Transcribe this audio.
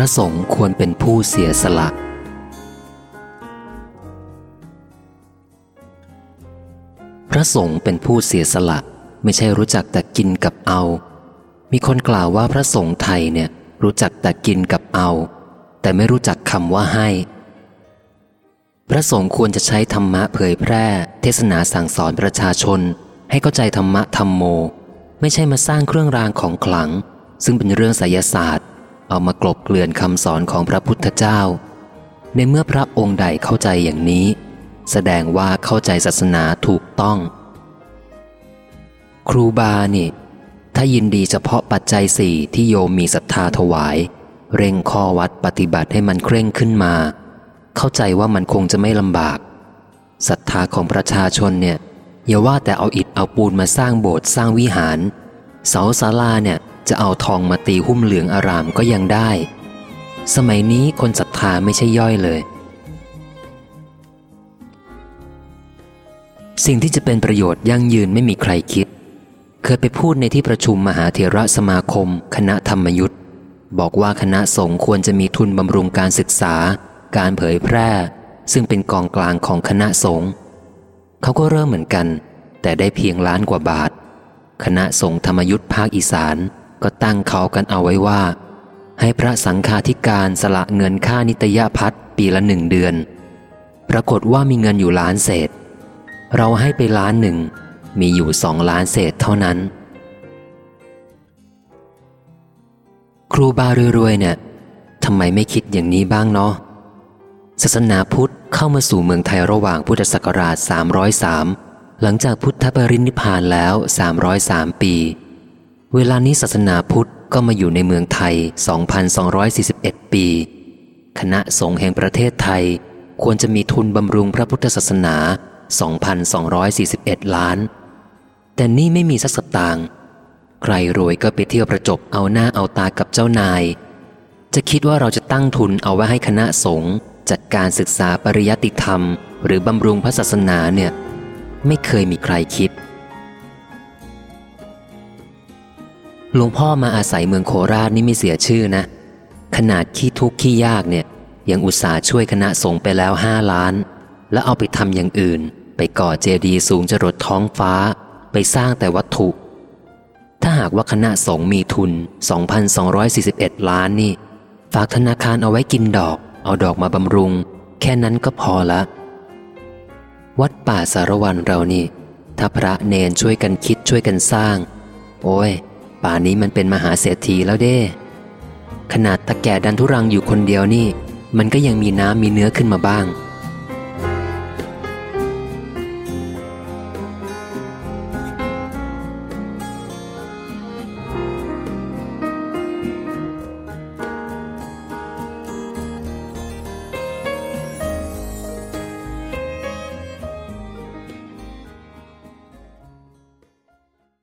ระสงฆ์ควรเป็นผู้เสียสละ พระสงฆ์เป็นผู้เสียสละ ไม่ใช่รู้จักแต่กินกับเอา มีคนกล่าวว่าพระสงฆ์ไทยเนี่ยรู้จักแต่กินกับเอา แต่ไม่รู้จักคำว่าให้ พระสงฆ์ควรจะใช้ธรรมะเผยแพร่ เทศนาสั่งสอนประชาชน ให้เข้าใจธรรมะธรรมโม ไม่ใช่มาสร้างเครื่องรางของขลัง ซึ่งเป็นเรื่องไสยศาสตร์ เอามากลบเกลื่อนคำสอนของพระพุทธเจ้า ในเมื่อพระองค์ใดเข้าใจอย่างนี้ แสดงว่าเข้าใจศาสนาถูกต้อง ครูบานี่ ถ้ายินดีเฉพาะปัจจัยสี่ที่โยมมีศรัทธาถวาย เร่งข้อวัดปฏิบัติให้มันเคร่งขึ้นมา เข้าใจว่ามันคงจะไม่ลำบากศรัทธาของประชาชนเนี่ยอย่าว่าแต่เอาอิฐเอาปูนมาสร้างโบสถ์สร้างวิหาร เสาศาลาเนี่ย จะเอาทองมาตีหุ้มเหลืองอารามก็ยังได้ สมัยนี้คนศรัทธาไม่ใช่ย่อยเลย สิ่งที่จะเป็นประโยชน์ยั่งยืนไม่มีใครคิด เคยไปพูดในที่ประชุมมหาเถระสมาคม คณะธรรมยุทธ์บอกว่าคณะสงฆ์ควรจะมีทุนบำรุงการศึกษา การเผยแพร่ ซึ่งเป็นกองกลางของคณะสงฆ์เขาก็เริ่มเหมือนกัน แต่ได้เพียงล้านกว่าบาท คณะสงฆ์ธรรมยุทธ์ภาคอีสาน ก็ตั้งเขากันเอาไว้ว่า ให้พระสังฆาธิการสละเงินค่านิตยพัฒปีละหนึ่งเดือน ปรากฏว่ามีเงินอยู่ล้านเศษ เราให้ไปล้านหนึ่ง มีอยู่สองล้านเศษเท่านั้น ครูบารวยๆเนี่ยทำไมไม่คิดอย่างนี้บ้างเนาะศาสนาพุทธเข้ามาสู่เมืองไทยระหว่างพุทธศักราช 303 หลังจากพุทธปรินิพพานแล้ว 303 ปี เวลานี้ศาสนาพุทธก็มาอยู่ในเมืองไทย 2,241 ปี คณะสงฆ์แห่งประเทศไทย ควรจะมีทุนบำรุงพระพุทธศาสนา 2,241 ล้าน แต่นี่ไม่มีสักสตางค์ใครรวยก็ไปเที่ยวประจบเอาหน้าเอาตากับเจ้านาย จะคิดว่าเราจะตั้งทุนเอาไว้ให้คณะสงฆ์จัดการศึกษาปริยัติธรรม หรือบำรุงพระศาสนาเนี่ย ไม่เคยมีใครคิด หลวงพ่อมาอาศัยเมืองโคราชนี่ไม่เสียชื่อนะ ขนาดขี้ทุกข์ขี้ยากเนี่ย ยังอุตส่าห์ช่วยคณะสงฆ์ไปแล้วห้าล้าน แล้วเอาไปทำอย่างอื่น ไปก่อเจดีย์สูงจรดท้องฟ้า ไปสร้างแต่วัตถุ ถ้าหากว่าคณะสงฆ์มีทุน 2,241 ล้านนี่ ฝากธนาคารเอาไว้กินดอก เอาดอกมาบำรุง แค่นั้นก็พอละ วัดป่าสารวันเรานี่ ถ้าพระเนนช่วยกันคิดช่วยกันสร้าง โอ้ย ป่านี้มันเป็นมหาเศรษฐีแล้วเด้ ขนาดตะแก่ดันทุรังอยู่คนเดียวนี่ มันก็ยังมีน้ำมีเนื้อขึ้นมาบ้าง